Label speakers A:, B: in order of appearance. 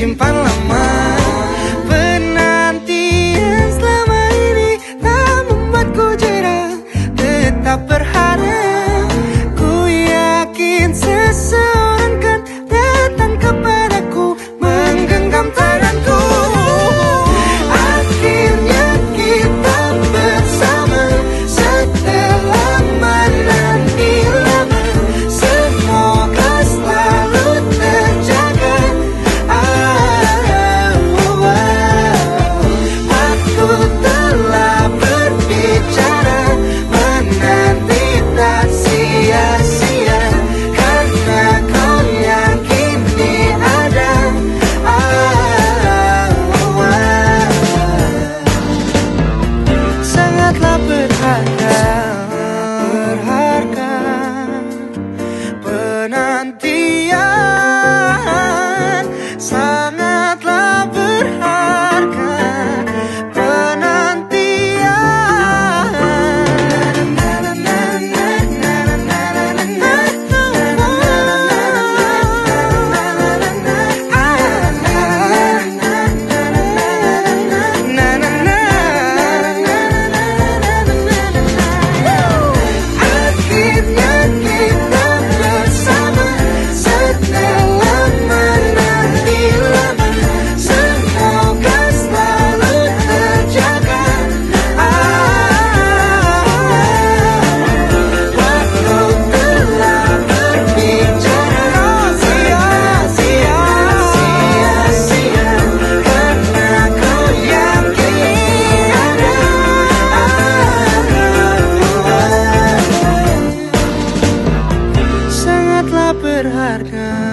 A: 心泛滥 berharga